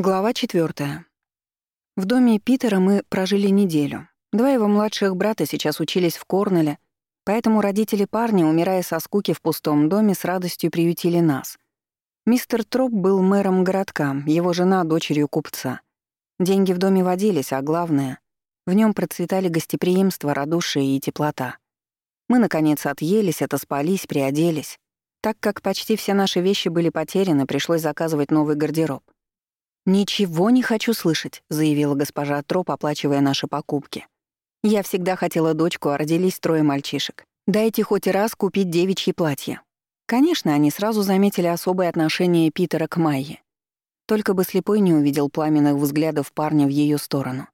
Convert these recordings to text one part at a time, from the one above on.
Глава четвертая. В доме Питера мы прожили неделю. Два его младших брата сейчас учились в Корнеле, поэтому родители парня, умирая со скуки в пустом доме, с радостью приютили нас. Мистер Троп был мэром городка, его жена — дочерью купца. Деньги в доме водились, а главное — в нем процветали гостеприимство, радушие и теплота. Мы, наконец, отъелись, отоспались, приоделись. Так как почти все наши вещи были потеряны, пришлось заказывать новый гардероб. «Ничего не хочу слышать», — заявила госпожа Троп, оплачивая наши покупки. «Я всегда хотела дочку, а родились трое мальчишек. Дайте хоть раз купить девичьи платья». Конечно, они сразу заметили особое отношение Питера к Майе. Только бы слепой не увидел пламенных взглядов парня в ее сторону.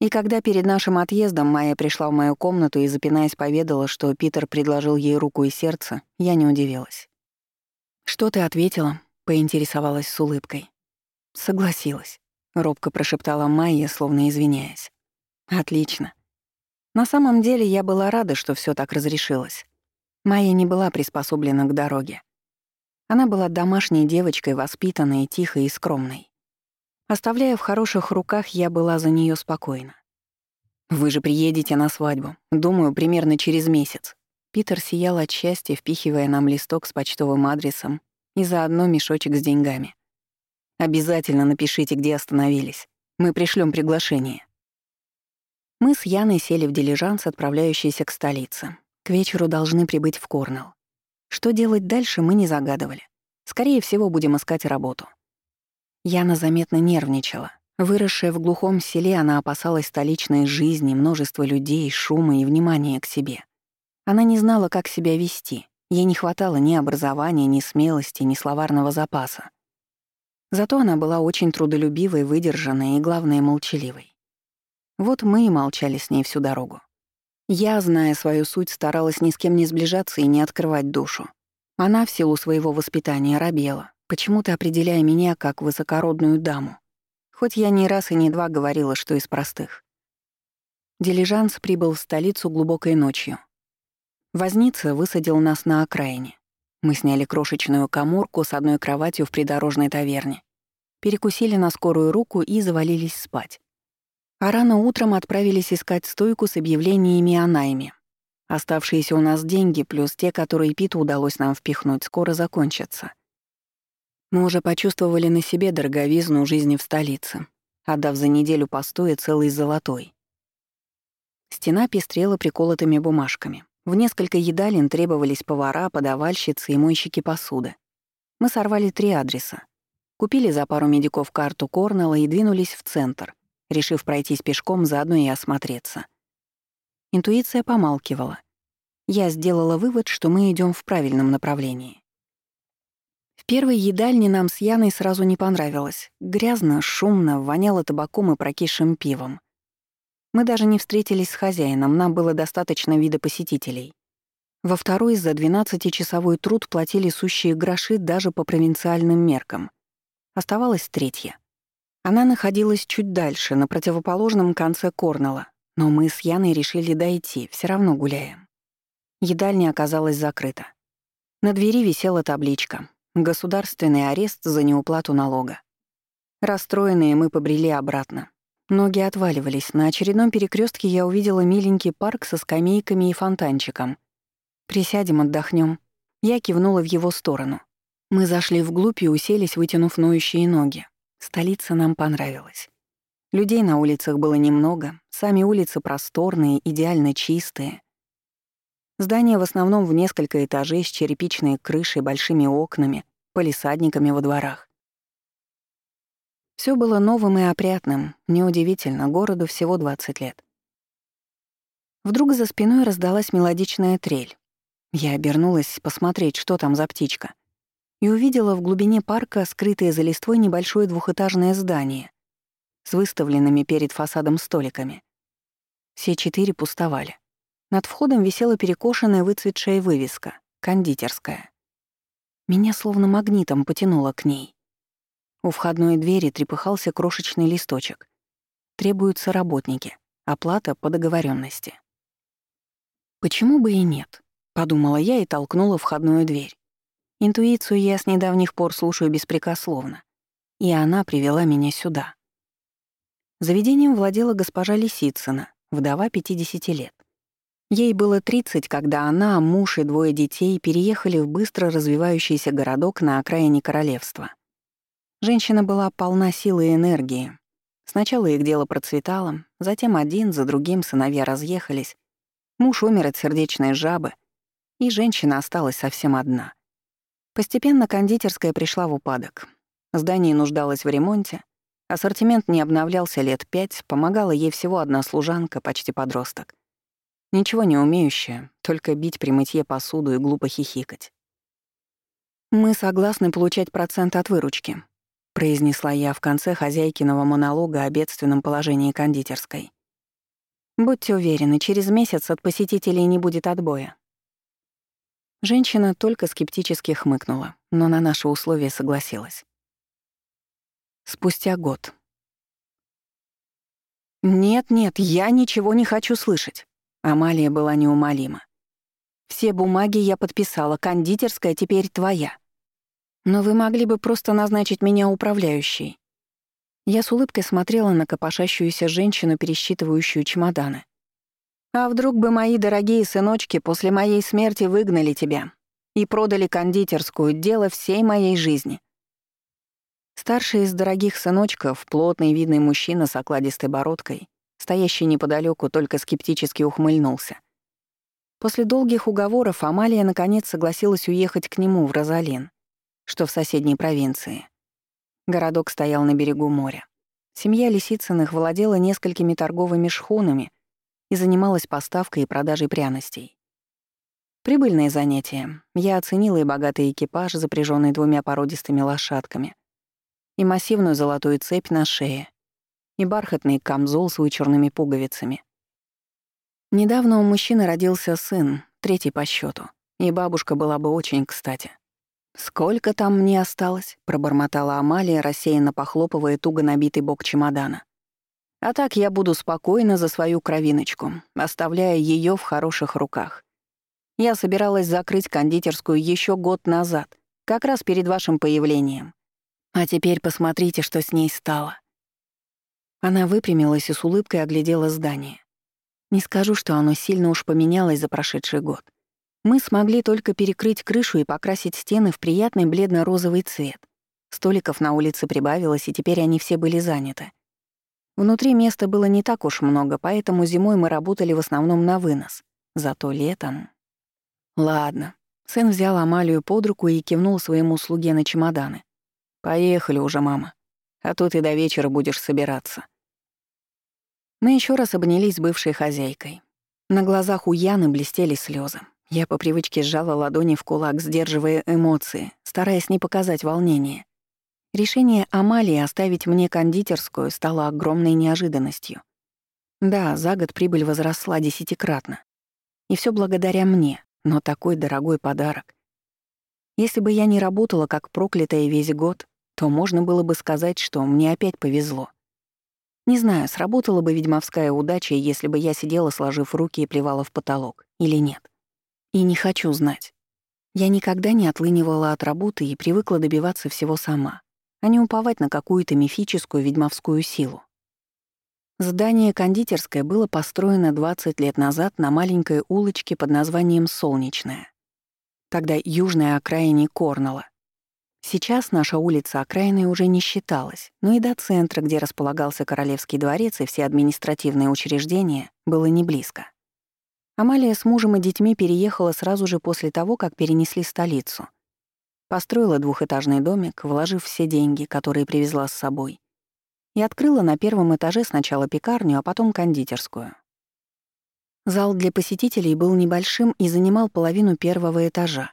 И когда перед нашим отъездом Майя пришла в мою комнату и, запинаясь, поведала, что Питер предложил ей руку и сердце, я не удивилась. «Что ты ответила?» — поинтересовалась с улыбкой. «Согласилась», — робко прошептала Майя, словно извиняясь. «Отлично. На самом деле я была рада, что все так разрешилось. Майя не была приспособлена к дороге. Она была домашней девочкой, воспитанной, тихой и скромной. Оставляя в хороших руках, я была за нее спокойна. «Вы же приедете на свадьбу. Думаю, примерно через месяц». Питер сиял от счастья, впихивая нам листок с почтовым адресом и заодно мешочек с деньгами. Обязательно напишите, где остановились. Мы пришлем приглашение. Мы с Яной сели в дилижанс, отправляющийся к столице. К вечеру должны прибыть в Корнелл. Что делать дальше, мы не загадывали. Скорее всего, будем искать работу. Яна заметно нервничала. Выросшая в глухом селе, она опасалась столичной жизни, множества людей, шума и внимания к себе. Она не знала, как себя вести. Ей не хватало ни образования, ни смелости, ни словарного запаса. Зато она была очень трудолюбивой, выдержанной и, главное, молчаливой. Вот мы и молчали с ней всю дорогу. Я, зная свою суть, старалась ни с кем не сближаться и не открывать душу. Она в силу своего воспитания робела, почему-то определяя меня как высокородную даму. Хоть я ни раз и не два говорила, что из простых. Дилижанс прибыл в столицу глубокой ночью. Возница высадил нас на окраине. Мы сняли крошечную коморку с одной кроватью в придорожной таверне, перекусили на скорую руку и завалились спать. А рано утром отправились искать стойку с объявлениями о найме. Оставшиеся у нас деньги, плюс те, которые Питу удалось нам впихнуть, скоро закончатся. Мы уже почувствовали на себе дороговизну жизни в столице, отдав за неделю постоя целый золотой. Стена пестрела приколотыми бумажками. В несколько едалин требовались повара, подавальщицы и мойщики посуды. Мы сорвали три адреса. Купили за пару медиков карту Корнелла и двинулись в центр, решив пройтись пешком, заодно и осмотреться. Интуиция помалкивала. Я сделала вывод, что мы идем в правильном направлении. В первой едальне нам с Яной сразу не понравилось. Грязно, шумно, воняло табаком и прокисшим пивом. Мы даже не встретились с хозяином, нам было достаточно вида посетителей. Во второй за 12-часовой труд платили сущие гроши даже по провинциальным меркам. Оставалась третья. Она находилась чуть дальше, на противоположном конце Корнелла, но мы с Яной решили дойти, все равно гуляем. Едальня оказалась закрыта. На двери висела табличка «Государственный арест за неуплату налога». Расстроенные мы побрели обратно. Ноги отваливались. На очередном перекрестке я увидела миленький парк со скамейками и фонтанчиком. «Присядем, отдохнем. Я кивнула в его сторону. Мы зашли вглубь и уселись, вытянув ноющие ноги. Столица нам понравилась. Людей на улицах было немного, сами улицы просторные, идеально чистые. Здания в основном в несколько этажей с черепичной крышей, большими окнами, полисадниками во дворах. Все было новым и опрятным, неудивительно, городу всего 20 лет. Вдруг за спиной раздалась мелодичная трель. Я обернулась посмотреть, что там за птичка, и увидела в глубине парка скрытое за листвой небольшое двухэтажное здание с выставленными перед фасадом столиками. Все четыре пустовали. Над входом висела перекошенная выцветшая вывеска «Кондитерская». Меня словно магнитом потянуло к ней. У входной двери трепыхался крошечный листочек. Требуются работники. Оплата по договоренности. «Почему бы и нет?» — подумала я и толкнула входную дверь. Интуицию я с недавних пор слушаю беспрекословно. И она привела меня сюда. Заведением владела госпожа Лисицына, вдова 50 лет. Ей было 30, когда она, муж и двое детей переехали в быстро развивающийся городок на окраине королевства. Женщина была полна силы и энергии. Сначала их дело процветало, затем один за другим сыновья разъехались, муж умер от сердечной жабы, и женщина осталась совсем одна. Постепенно кондитерская пришла в упадок. Здание нуждалось в ремонте, ассортимент не обновлялся лет пять, помогала ей всего одна служанка, почти подросток. Ничего не умеющая, только бить при мытье посуду и глупо хихикать. «Мы согласны получать процент от выручки», — произнесла я в конце хозяйкиного монолога о бедственном положении кондитерской. «Будьте уверены, через месяц от посетителей не будет отбоя». Женщина только скептически хмыкнула, но на наши условия согласилась. Спустя год. «Нет-нет, я ничего не хочу слышать. Амалия была неумолима. «Все бумаги я подписала, кондитерская теперь твоя. Но вы могли бы просто назначить меня управляющей». Я с улыбкой смотрела на копошащуюся женщину, пересчитывающую чемоданы. «А вдруг бы мои дорогие сыночки после моей смерти выгнали тебя и продали кондитерскую, дело всей моей жизни?» Старший из дорогих сыночков, плотный видный мужчина с окладистой бородкой, стоящий неподалеку, только скептически ухмыльнулся. После долгих уговоров Амалия наконец согласилась уехать к нему в Розалин, что в соседней провинции. Городок стоял на берегу моря. Семья Лисицыных владела несколькими торговыми шхунами и занималась поставкой и продажей пряностей. Прибыльное занятие. Я оценила и богатый экипаж, запряженный двумя породистыми лошадками, и массивную золотую цепь на шее, и бархатный камзол с вычурными пуговицами. Недавно у мужчины родился сын, третий по счету, и бабушка была бы очень кстати. «Сколько там мне осталось?» — пробормотала Амалия, рассеянно похлопывая туго набитый бок чемодана. «А так я буду спокойна за свою кровиночку, оставляя ее в хороших руках. Я собиралась закрыть кондитерскую еще год назад, как раз перед вашим появлением. А теперь посмотрите, что с ней стало. Она выпрямилась и с улыбкой оглядела здание. Не скажу, что оно сильно уж поменялось за прошедший год. Мы смогли только перекрыть крышу и покрасить стены в приятный бледно-розовый цвет. Столиков на улице прибавилось, и теперь они все были заняты. Внутри места было не так уж много, поэтому зимой мы работали в основном на вынос. Зато летом... Ладно. Сын взял Амалию под руку и кивнул своему слуге на чемоданы. «Поехали уже, мама а то ты до вечера будешь собираться». Мы еще раз обнялись с бывшей хозяйкой. На глазах у Яны блестели слезы. Я по привычке сжала ладони в кулак, сдерживая эмоции, стараясь не показать волнения. Решение Амалии оставить мне кондитерскую стало огромной неожиданностью. Да, за год прибыль возросла десятикратно. И все благодаря мне, но такой дорогой подарок. Если бы я не работала как проклятая весь год, то можно было бы сказать, что мне опять повезло. Не знаю, сработала бы ведьмовская удача, если бы я сидела, сложив руки и плевала в потолок, или нет. И не хочу знать. Я никогда не отлынивала от работы и привыкла добиваться всего сама, а не уповать на какую-то мифическую ведьмовскую силу. Здание кондитерское было построено 20 лет назад на маленькой улочке под названием Солнечная. Тогда южная окраине Корнелла, Сейчас наша улица окраиной уже не считалась, но и до центра, где располагался Королевский дворец и все административные учреждения, было не близко. Амалия с мужем и детьми переехала сразу же после того, как перенесли столицу. Построила двухэтажный домик, вложив все деньги, которые привезла с собой, и открыла на первом этаже сначала пекарню, а потом кондитерскую. Зал для посетителей был небольшим и занимал половину первого этажа,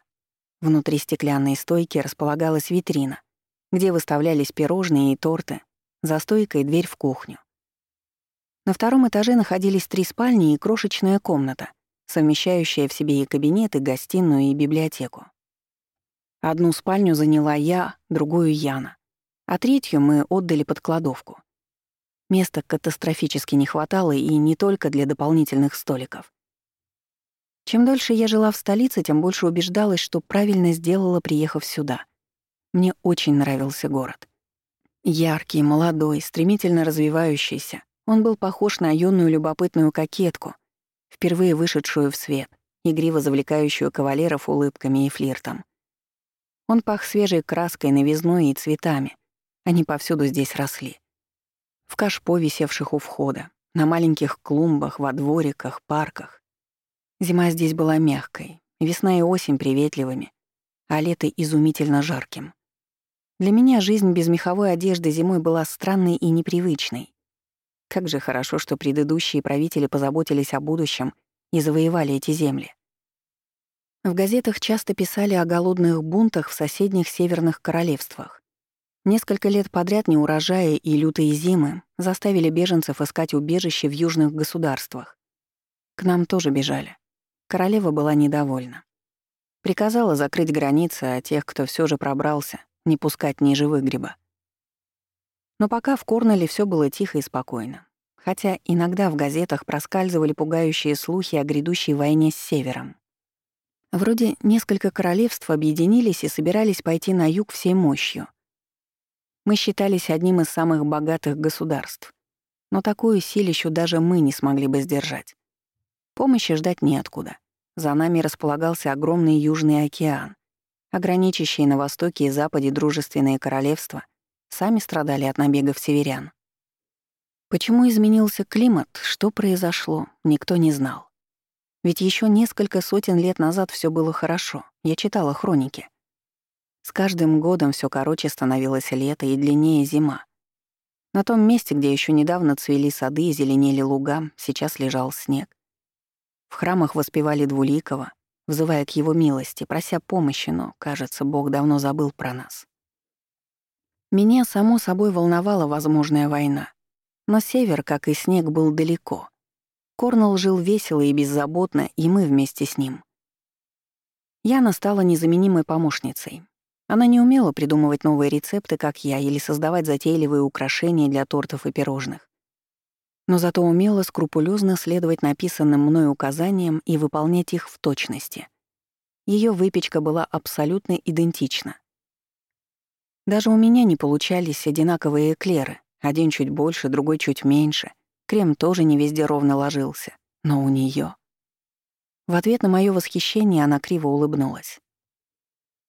Внутри стеклянной стойки располагалась витрина, где выставлялись пирожные и торты, за стойкой дверь в кухню. На втором этаже находились три спальни и крошечная комната, совмещающая в себе и кабинет, и гостиную, и библиотеку. Одну спальню заняла я, другую — Яна, а третью мы отдали под кладовку. Места катастрофически не хватало и не только для дополнительных столиков. Чем дольше я жила в столице, тем больше убеждалась, что правильно сделала, приехав сюда. Мне очень нравился город. Яркий, молодой, стремительно развивающийся, он был похож на юную любопытную кокетку, впервые вышедшую в свет, игриво завлекающую кавалеров улыбками и флиртом. Он пах свежей краской, новизной и цветами. Они повсюду здесь росли. В кашпо, висевших у входа, на маленьких клумбах, во двориках, парках. Зима здесь была мягкой, весна и осень приветливыми, а лето изумительно жарким. Для меня жизнь без меховой одежды зимой была странной и непривычной. Как же хорошо, что предыдущие правители позаботились о будущем и завоевали эти земли. В газетах часто писали о голодных бунтах в соседних северных королевствах. Несколько лет подряд неурожаи и лютые зимы заставили беженцев искать убежище в южных государствах. К нам тоже бежали. Королева была недовольна. Приказала закрыть границы, а тех, кто все же пробрался, не пускать ниже выгреба. Но пока в Корнеле все было тихо и спокойно, хотя иногда в газетах проскальзывали пугающие слухи о грядущей войне с Севером. Вроде несколько королевств объединились и собирались пойти на юг всей мощью. Мы считались одним из самых богатых государств, но такую силищу даже мы не смогли бы сдержать. Помощи ждать неоткуда. За нами располагался огромный Южный океан, ограничащие на востоке и западе дружественные королевства, сами страдали от набегов северян. Почему изменился климат, что произошло, никто не знал. Ведь еще несколько сотен лет назад все было хорошо, я читала хроники. С каждым годом все короче становилось лето и длиннее зима. На том месте, где еще недавно цвели сады и зеленели луга, сейчас лежал снег. В храмах воспевали Двуликова, взывая к его милости, прося помощи, но, кажется, Бог давно забыл про нас. Меня, само собой, волновала возможная война. Но север, как и снег, был далеко. Корнелл жил весело и беззаботно, и мы вместе с ним. Яна стала незаменимой помощницей. Она не умела придумывать новые рецепты, как я, или создавать затейливые украшения для тортов и пирожных. Но зато умела скрупулезно следовать написанным мной указаниям и выполнять их в точности. Ее выпечка была абсолютно идентична. Даже у меня не получались одинаковые эклеры, один чуть больше, другой чуть меньше. Крем тоже не везде ровно ложился, но у нее. В ответ на мое восхищение она криво улыбнулась.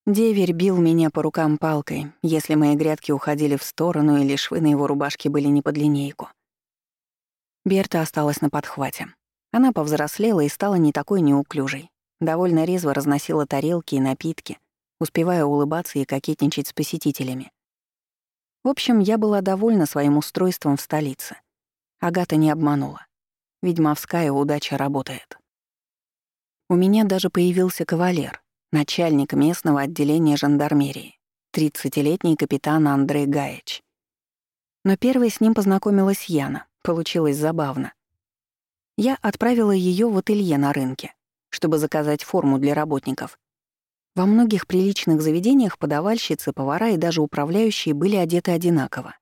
Деверь бил меня по рукам палкой, если мои грядки уходили в сторону или швы на его рубашке были не под линейку. Берта осталась на подхвате. Она повзрослела и стала не такой неуклюжей. Довольно резво разносила тарелки и напитки, успевая улыбаться и кокетничать с посетителями. В общем, я была довольна своим устройством в столице. Агата не обманула. Ведьмовская удача работает. У меня даже появился кавалер, начальник местного отделения жандармерии, 30-летний капитан Андрей Гаич. Но первой с ним познакомилась Яна, Получилось забавно. Я отправила ее в ателье на рынке, чтобы заказать форму для работников. Во многих приличных заведениях подавальщицы, повара и даже управляющие были одеты одинаково.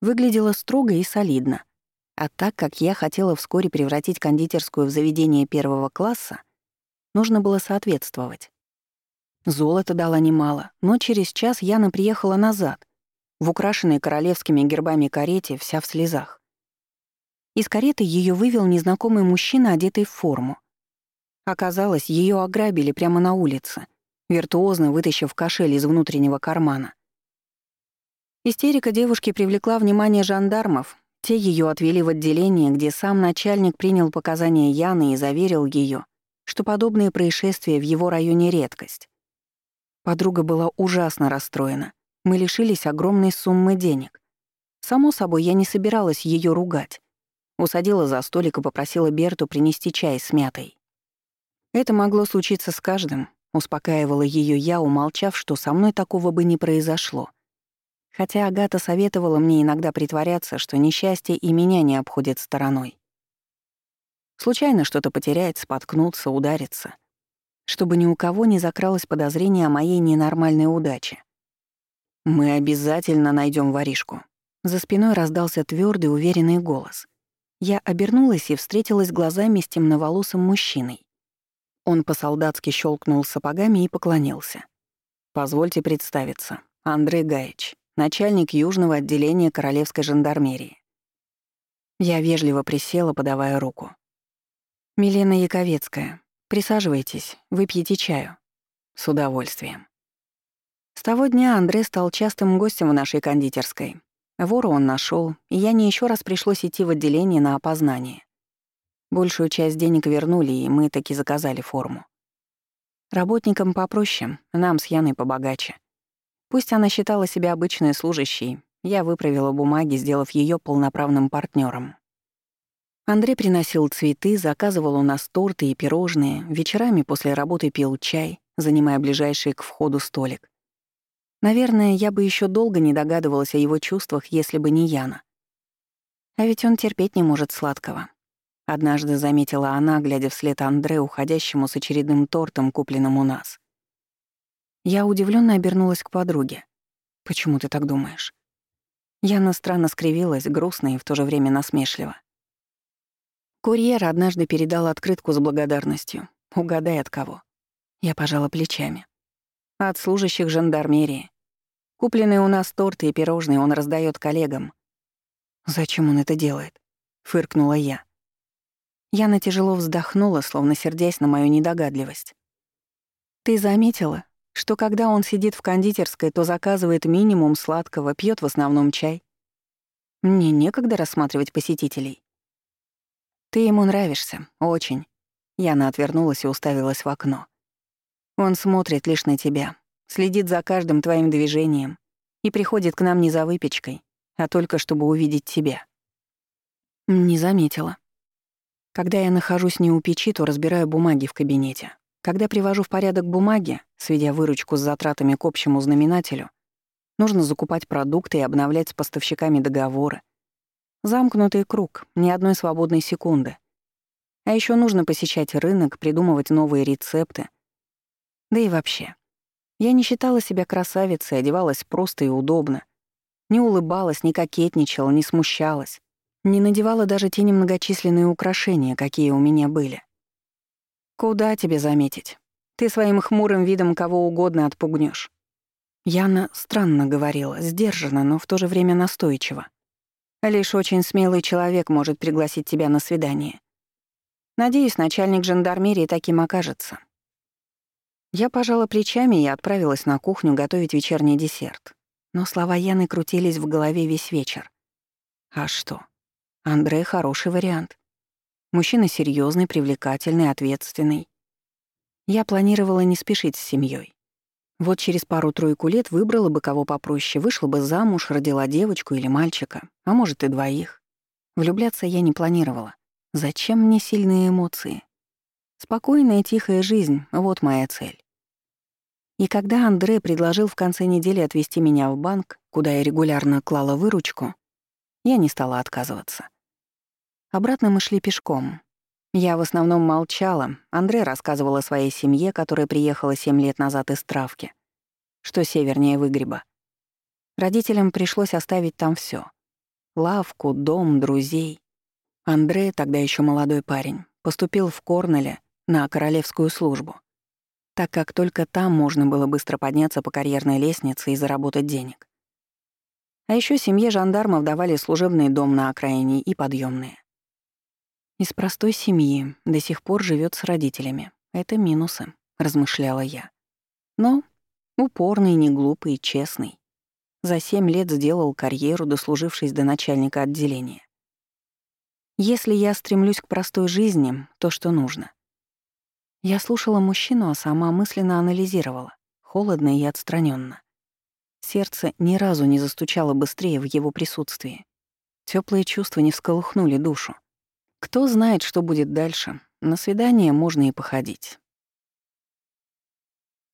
Выглядело строго и солидно. А так как я хотела вскоре превратить кондитерскую в заведение первого класса, нужно было соответствовать. Золота дала немало, но через час Яна приехала назад, в украшенной королевскими гербами карете, вся в слезах. Из кареты ее вывел незнакомый мужчина, одетый в форму. Оказалось, ее ограбили прямо на улице, виртуозно вытащив кошель из внутреннего кармана. Истерика девушки привлекла внимание жандармов. Те ее отвели в отделение, где сам начальник принял показания Яны и заверил ее, что подобные происшествия в его районе редкость. Подруга была ужасно расстроена. Мы лишились огромной суммы денег. Само собой, я не собиралась ее ругать. Усадила за столик и попросила Берту принести чай с мятой. Это могло случиться с каждым, успокаивала ее я, умолчав, что со мной такого бы не произошло. Хотя Агата советовала мне иногда притворяться, что несчастье и меня не обходит стороной. Случайно что-то потерять, споткнуться, удариться. Чтобы ни у кого не закралось подозрение о моей ненормальной удаче. «Мы обязательно найдем воришку». За спиной раздался твердый, уверенный голос. Я обернулась и встретилась глазами с темноволосым мужчиной. Он по-солдатски щелкнул сапогами и поклонился. «Позвольте представиться. Андрей Гаич, начальник южного отделения Королевской жандармерии. Я вежливо присела, подавая руку. «Милена Яковецкая, присаживайтесь, выпьете чаю». «С удовольствием». С того дня Андрей стал частым гостем в нашей кондитерской. Вора он нашел, и я не еще раз пришлось идти в отделение на опознание. Большую часть денег вернули, и мы таки заказали форму. Работникам попроще, нам с Яной побогаче. Пусть она считала себя обычной служащей, я выправила бумаги, сделав ее полноправным партнером. Андрей приносил цветы, заказывал у нас торты и пирожные, вечерами после работы пил чай, занимая ближайший к входу столик. Наверное, я бы еще долго не догадывалась о его чувствах, если бы не Яна. А ведь он терпеть не может сладкого. Однажды заметила она, глядя вслед Андре, уходящему с очередным тортом, купленным у нас. Я удивленно обернулась к подруге. «Почему ты так думаешь?» Яна странно скривилась, грустно и в то же время насмешливо. Курьер однажды передал открытку с благодарностью. Угадай от кого. Я пожала плечами. От служащих жандармерии. Купленные у нас торты и пирожные он раздает коллегам. «Зачем он это делает?» — фыркнула я. Яна тяжело вздохнула, словно сердясь на мою недогадливость. «Ты заметила, что когда он сидит в кондитерской, то заказывает минимум сладкого, пьет в основном чай? Мне некогда рассматривать посетителей. Ты ему нравишься, очень». Яна отвернулась и уставилась в окно. Он смотрит лишь на тебя, следит за каждым твоим движением и приходит к нам не за выпечкой, а только чтобы увидеть тебя. Не заметила. Когда я нахожусь не у печи, то разбираю бумаги в кабинете. Когда привожу в порядок бумаги, сведя выручку с затратами к общему знаменателю, нужно закупать продукты и обновлять с поставщиками договоры. Замкнутый круг, ни одной свободной секунды. А еще нужно посещать рынок, придумывать новые рецепты, да и вообще. Я не считала себя красавицей, одевалась просто и удобно. Не улыбалась, не кокетничала, не смущалась. Не надевала даже те немногочисленные украшения, какие у меня были. Куда тебе заметить? Ты своим хмурым видом кого угодно отпугнешь. Яна странно говорила, сдержанно, но в то же время настойчиво. Лишь очень смелый человек может пригласить тебя на свидание. Надеюсь, начальник жандармерии таким окажется. Я пожала плечами и отправилась на кухню готовить вечерний десерт. Но слова Яны крутились в голове весь вечер. А что? Андрей хороший вариант. Мужчина серьезный, привлекательный, ответственный. Я планировала не спешить с семьей. Вот через пару-тройку лет выбрала бы кого попроще, вышла бы замуж, родила девочку или мальчика, а может и двоих. Влюбляться я не планировала. Зачем мне сильные эмоции? Спокойная, тихая жизнь — вот моя цель. И когда Андре предложил в конце недели отвезти меня в банк, куда я регулярно клала выручку, я не стала отказываться. Обратно мы шли пешком. Я в основном молчала, Андре рассказывал о своей семье, которая приехала семь лет назад из Травки, что севернее выгреба. Родителям пришлось оставить там все: Лавку, дом, друзей. Андре, тогда еще молодой парень, поступил в Корнеле на королевскую службу так как только там можно было быстро подняться по карьерной лестнице и заработать денег. А еще семье жандармов давали служебный дом на окраине и подъемные. Из простой семьи до сих пор живет с родителями. Это минусы, размышляла я. Но упорный, неглупый, честный. За семь лет сделал карьеру, дослужившись до начальника отделения. Если я стремлюсь к простой жизни, то что нужно? Я слушала мужчину, а сама мысленно анализировала, холодно и отстраненно. Сердце ни разу не застучало быстрее в его присутствии. Теплые чувства не всколыхнули душу. Кто знает, что будет дальше. На свидание можно и походить.